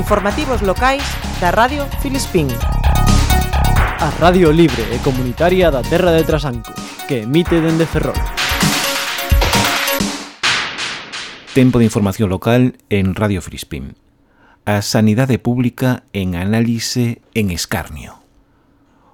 Informativos locais da Radio Filispín. A Radio Libre e Comunitaria da Terra de Trasanco, que emite dende Ferrol. Tempo de información local en Radio Filispín. A sanidade pública en análise en escarnio.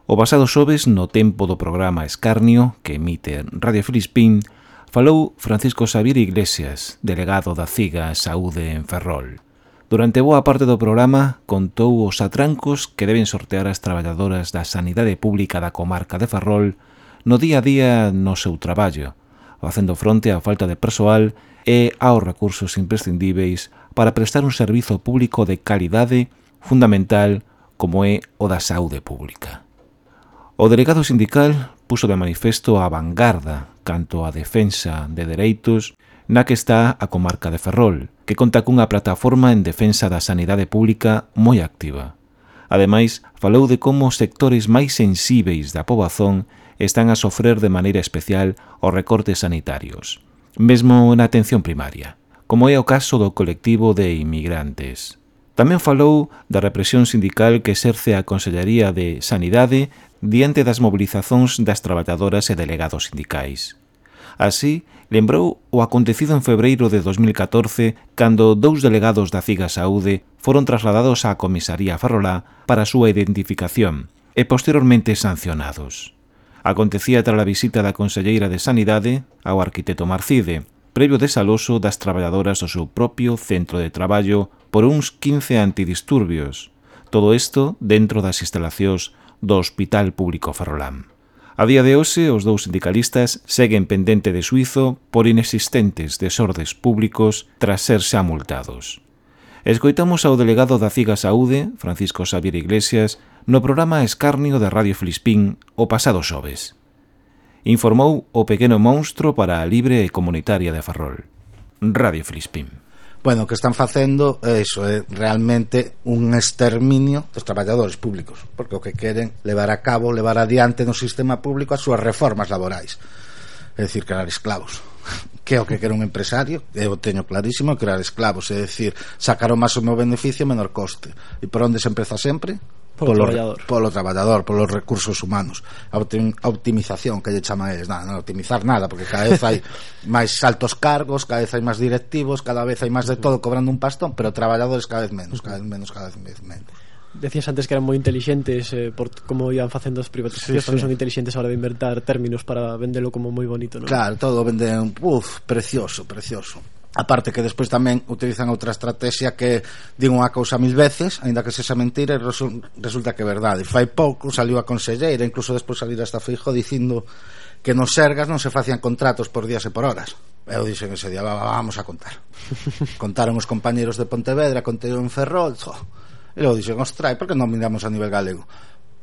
O pasado xoves, no tempo do programa Escarnio, que emite Radio Filispín, falou Francisco Xavier Iglesias, delegado da CIGA Saúde en Ferrol. Durante boa parte do programa contou os atrancos que deben sortear as traballadoras da sanidade pública da comarca de Ferrol no día a día no seu traballo, facendo fronte á falta de persoal e aos recursos imprescindíveis para prestar un servizo público de calidade fundamental como é o da saúde pública. O delegado sindical puso de manifesto a vanguarda canto á defensa de dereitos na que está a comarca de Ferrol, que conta cunha plataforma en defensa da sanidade pública moi activa. Ademais, falou de como os sectores máis sensíveis da pobazón están a sofrer de maneira especial os recortes sanitarios, mesmo na atención primaria, como é o caso do colectivo de inmigrantes. Tamén falou da represión sindical que exerce a Consellería de Sanidade diante das mobilizacións das traballadoras e delegados sindicais. Así, lembrou o acontecido en febreiro de 2014 cando dous delegados da CIGA Saúde foron trasladados á comisaría Ferrolá para a súa identificación e posteriormente sancionados. Acontecía tras a visita da Conselleira de Sanidade ao arquitecto Marcide, previo desaloso das traballadoras do seu propio centro de traballo por uns 15 antidisturbios, todo isto dentro das instalacións do Hospital Público Ferrolán. A día de hoxe, os dous sindicalistas seguen pendente de suizo por inexistentes desordes públicos tras ser xa multados. Escoitamos ao delegado da CIGA Saúde, Francisco Xavier Iglesias, no programa Escarnio da Radio Filispín o pasado xoves. Informou o pequeno monstro para a libre e comunitaria de Ferrol. Radio Filispín. Bueno, o que están facendo é iso, é realmente un exterminio dos traballadores públicos, porque o que queren levar a cabo, levar adiante no sistema público as súas reformas laborais. É dicir, crear esclavos que é o que quer un empresario, eu teño clarísimo, crear esclavos, é dicir, sacar o máximo beneficio menor coste. E por onde se empeza sempre? polo, polo traballador polo traballador, polos recursos humanos a, optimización que lle chaman eles nada, non optimizar nada, porque cada vez hai máis altos cargos, cada vez hai máis directivos cada vez hai máis de todo cobrando un pastón pero traballadores cada vez menos, cada vez menos cada vez menos Decías antes que eran moi intelixentes eh, por como iban facendo as privatizacións, sí, sí. son intelixentes a hora de inventar términos para vendelo como moi bonito, non? Claro, todo venden, uf, precioso, precioso. Aparte que despois tamén utilizan outra estrategia que din unha cousa mil veces, aínda que sexa mentira, e resulta que é verdade. Fai pouco saliu a conselleira, incluso despois salir hasta Feijo dicindo que nos sergas non se facían contratos por días e por horas. Eu dixen ese día, vamos a contar. Contaron os compañeros de Pontevedra, contaron en Ferrol, jo. e logo dixen, ostrai, por que non miramos a nivel galego?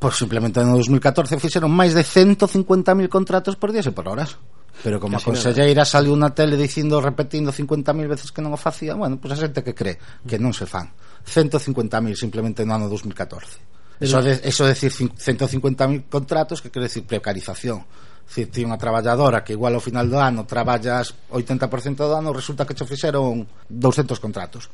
Pois simplemente no 2014 fixeron máis de 150.000 contratos por días e por horas. Pero como Casi a conselleira nada. saliu na tele dicindo, repetindo 50.000 veces que non o facía, bueno, pois pues a xente que cree que non se fan. 150.000 simplemente no ano 2014. Eso, de, eso decir 150.000 contratos que quere decir precarización Si ti unha traballadora que igual ao final do ano traballas 80% do ano, resulta que che fixeron 200 contratos.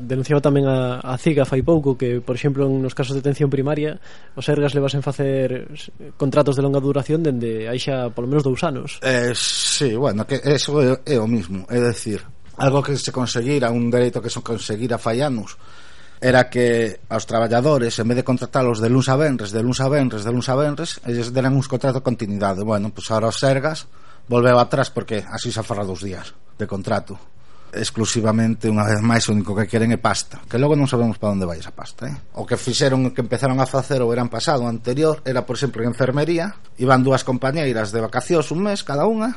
Denunciaba tamén a, a CIGA fai pouco que, por exemplo, nos casos de atención primaria os ergas levasen facer contratos de longa duración dende aí xa polo menos dous anos. Eh, sí, bueno, que eso é, é o mismo, é dicir, algo que se conseguira, un dereito que se conseguira fai anos, era que aos traballadores, en vez de contratalos de luns a venres, de luns a venres, de luns a venres, eles deran uns contratos de continuidade. Bueno, pois pues ahora os sergas volveu atrás porque así se afarra dos días de contrato exclusivamente unha vez máis o único que queren é pasta que logo non sabemos para onde vai esa pasta eh? o que fixeron que empezaron a facer o verán pasado o anterior era por exemplo en enfermería iban dúas compañeiras de vacacións un mes cada unha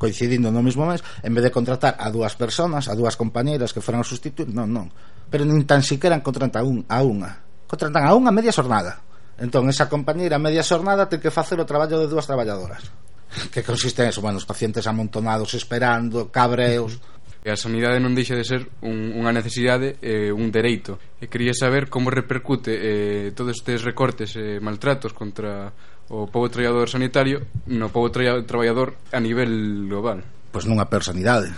coincidindo no mesmo mes en vez de contratar a dúas personas a dúas compañeiras que foran sustituir non, non. Pero nin tan siquiera contratan un, a unha. Contratan a unha media xornada. Entón esa compañeira media xornada ten que facer o traballo de dúas traballadoras que consiste en eso, bueno, os pacientes amontonados esperando, cabreos A sanidade non deixa de ser un, unha necesidade e eh, un dereito. E quería saber como repercute eh, todos estes recortes e eh, maltratos contra o povo traballador sanitario no povo tra traballador a nivel global. Pois non a peor sanidade.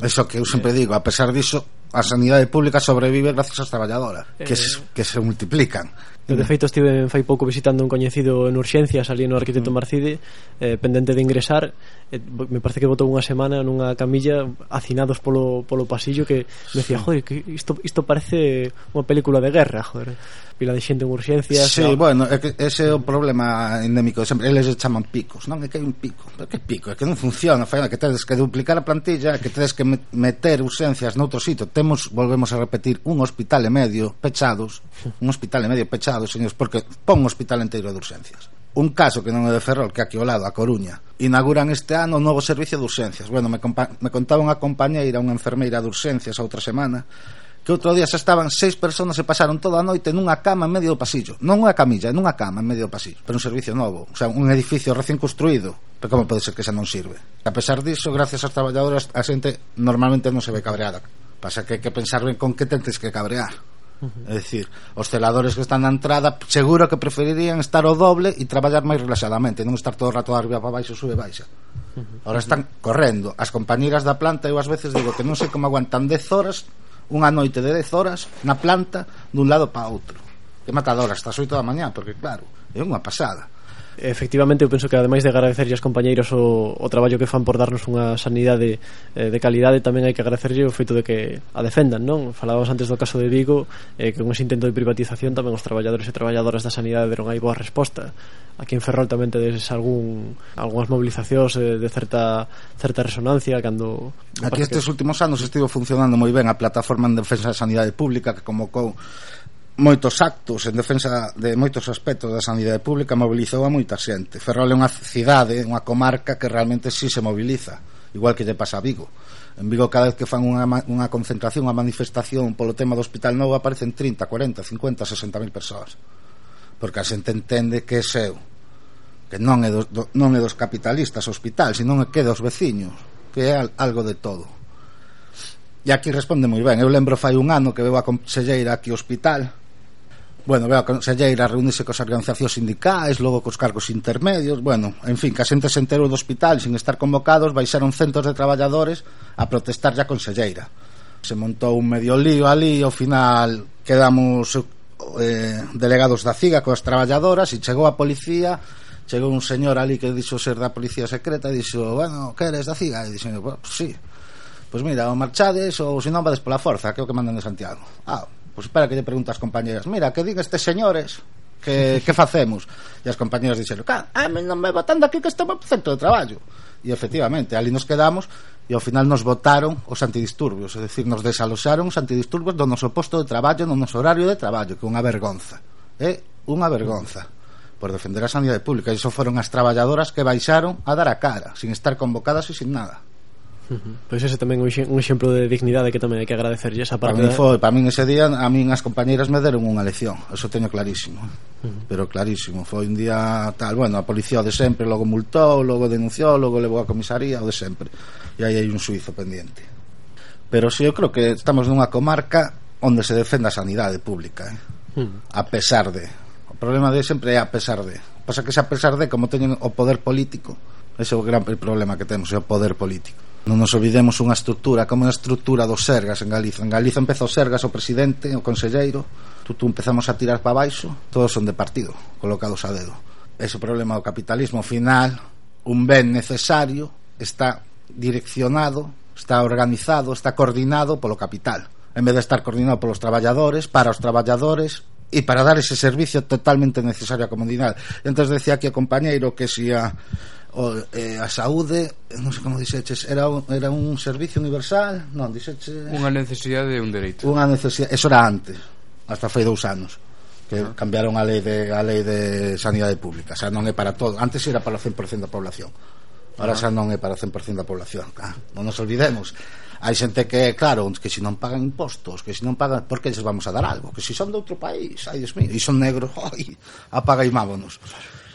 Eso que eu sempre eh. digo, a pesar diso, a sanidade pública sobrevive gracias ás traballadoras eh... que, se, que se multiplican. Eu, de feito, estive fai pouco visitando un coñecido en urxencias ali no arquitecto mm. Marcide eh, pendente de ingresar. Eh, me parece que botou unha semana nunha camilla hacinados polo, polo pasillo que me decía, joder, que isto, isto parece unha película de guerra, joder. Pila de xente en urxencias Sí, o... bueno, é que ese é o problema endémico de sempre, eles chaman picos non? é que hai un pico, pero que pico? é que non funciona fai, que tedes que duplicar a plantilla que tedes que meter urxencias noutro sitio temos, volvemos a repetir, un hospital e medio pechados, un hospital e medio pechados, señores, porque pon un hospital inteiro de urgencias. Un caso que non é de Ferrol, que aquí ao lado, a Coruña, inauguran este ano o novo servicio de urgencias. Bueno, me, me contaba unha compañeira, unha enfermeira de urgencias a outra semana, que outro día xa estaban seis personas e pasaron toda a noite nunha cama en medio do pasillo. Non unha camilla, nunha cama en medio do pasillo. Pero un servicio novo, o sea, un edificio recién construído. Pero como pode ser que xa non sirve? A pesar diso, gracias ás traballadoras, a xente normalmente non se ve cabreada. Pasa que hai que pensar ben con que tentes que cabrear. É dicir, os celadores que están na entrada seguro que preferirían estar o doble e traballar máis relaxadamente, non estar todo o rato arriba para baixo, sube baixa. Uh. Ahora están correndo. As compañeras da planta eu ás veces digo que non sei como aguantan 10 horas, unha noite de 10 horas na planta dun lado para outro. Que matadora, hasta as 8 da mañá, porque claro, é unha pasada efectivamente eu penso que ademais de agradecerlle aos compañeiros o, o traballo que fan por darnos unha sanidade eh, de calidade tamén hai que agradecerlle o feito de que a defendan non? Falábamos antes do caso de Vigo eh, que con ese intento de privatización tamén os traballadores e traballadoras da sanidade deron aí boa resposta. Aquí en Ferrol tamén tedes algún algunhas mobilizacións eh, de certa certa resonancia cando aquí estes que... últimos anos estivo funcionando moi ben a plataforma en defensa da sanidade pública que convocou moitos actos en defensa de moitos aspectos da sanidade pública mobilizou a moita xente. Ferrol é unha cidade, unha comarca que realmente si se mobiliza, igual que lle pasa a Vigo. En Vigo cada vez que fan unha, unha concentración, unha manifestación polo tema do Hospital Novo aparecen 30, 40, 50, 60 mil persoas. Porque a xente entende que é seu, que non é, dos, do, non é dos capitalistas o hospital, senón é que dos veciños, que é algo de todo. E aquí responde moi ben. Eu lembro fai un ano que veo a conselleira aquí ao hospital Bueno, veo a conselleira reunirse cos organizacións sindicais, logo cos cargos intermedios, bueno, en fin, que a xente se enterou do hospital sin estar convocados, baixaron centos de traballadores a protestar a conselleira. Se montou un medio lío ali e ao final quedamos eh, delegados da CIGA coas traballadoras e chegou a policía chegou un señor ali que dixo ser da policía secreta e dixo, bueno, que eres da CIGA? E dixo, pues, sí, pois pues mira, ou marchades ou se non vades pola forza, que é o que mandan de Santiago. Ah, pois espera que lle pregunta as compañeras mira, que din estes señores que, que facemos? E as compañeras dixeron a mí non me votan daqui que estamos no centro de traballo. E efectivamente, ali nos quedamos e ao final nos votaron os antidisturbios é dicir, nos desaloxaron os antidisturbios do noso posto de traballo, no noso horario de traballo que é unha vergonza é unha vergonza por defender a sanidade pública. E iso foron as traballadoras que baixaron a dar a cara sin estar convocadas e sin nada. Pois ese tamén un exemplo de dignidade que tamén hai que agradecerlle esa parte. Para min foi, para min ese día a min as compañeiras me deron unha lección, eso teño clarísimo. Uh -huh. Pero clarísimo, foi un día tal, bueno, a policía de sempre logo multou, logo denunciou, logo levou a comisaría, o de sempre. E aí hai un suizo pendiente. Pero si sí, eu creo que estamos nunha comarca onde se defende a sanidade pública, eh? uh -huh. a pesar de. O problema de sempre é a pesar de. Pasa que se a pesar de como teñen o poder político, ese é o gran el problema que temos, é o poder político Non nos olvidemos unha estructura como a estructura dos Sergas en Galiza. En Galiza empezou Sergas o presidente, o conselleiro, tutú empezamos a tirar para baixo, todos son de partido, colocados a dedo. Ese problema do capitalismo final, un ben necesario, está direccionado está organizado, está coordinado polo capital, en vez de estar coordinado polos traballadores, para os traballadores e para dar ese servicio totalmente necesario á comunidade. Entón decía aquí o compañeiro que se si a o, eh, a saúde non sei como dixeches era un, era un servicio universal? Non dixeches unha necesidade e un dereito. Unha necesidade eso era antes hasta fai dous anos que ah. cambiaron a lei de a lei de sanidade pública. Xa non é para todo antes era para o 100% da población Ahora ah. xa non é para o 100% da población. Ah, Non nos olvidemos Hai xente que, claro, que se non pagan impostos Que se non pagan, por que lles vamos a dar algo? Que se son de outro país, ai, Dios mío E son negros, ai, apaga e mámonos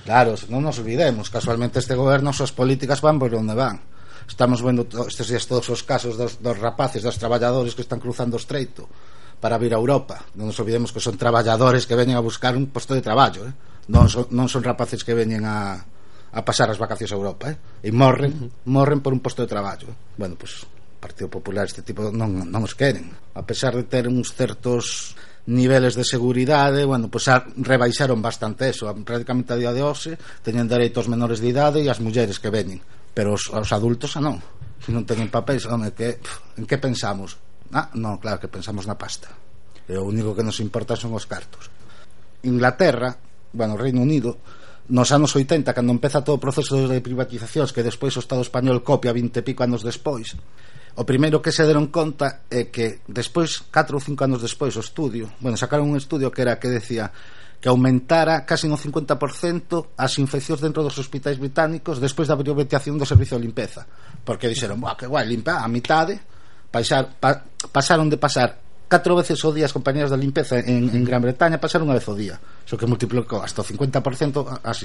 Claro, non nos olvidemos, casualmente este goberno as políticas van por onde van. Estamos vendo estes días todos os casos dos, dos rapaces, dos traballadores que están cruzando o estreito para vir a Europa. Non nos olvidemos que son traballadores que veñen a buscar un posto de traballo, eh? Non son, non son rapaces que veñen a, a pasar as vacacións a Europa, eh? E morren, morren por un posto de traballo. Eh? Bueno, pois pues, Partido Popular este tipo non, non os queren. A pesar de ter uns certos niveles de seguridade, bueno, pois pues, rebaixaron bastante eso, prácticamente a día de hoxe teñen dereitos menores de idade e as mulleres que veñen, pero os, os adultos a non, se non teñen papéis, home, que, en que pensamos? Ah, non, claro que pensamos na pasta. E o único que nos importa son os cartos. Inglaterra, bueno, Reino Unido, nos anos 80, cando empeza todo o proceso de privatizacións que despois o Estado español copia 20 e pico anos despois, O primeiro que se deron conta é que despois, 4 ou 5 anos despois, o estudio, bueno, sacaron un estudio que era que decía que aumentara casi un 50% as infeccións dentro dos hospitais británicos despois da privatización do servicio de limpeza. Porque dixeron, "Buah, que guai, limpa a mitade paisar, pa, pasaron de pasar catro veces o día as compañías da limpeza en, en Gran Bretaña pasaron unha vez o día. Xo que multiplicou hasta o 50% as,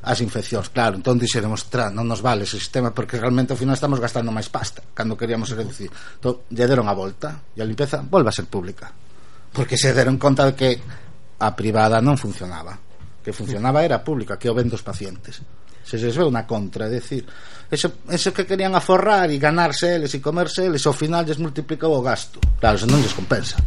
as infeccións. Claro, entón dixeremos tra, non nos vale ese sistema porque realmente ao final estamos gastando máis pasta cando queríamos reducir entón, lle deron a volta e a limpeza volve a ser pública. Porque se deron conta de que a privada non funcionaba. Que funcionaba era pública que o ven dos pacientes se se ve unha contra, é dicir, eso, eso que querían aforrar e ganarse eles e comerse eles, ao final lles multiplicou o gasto. Claro, se non lles compensa.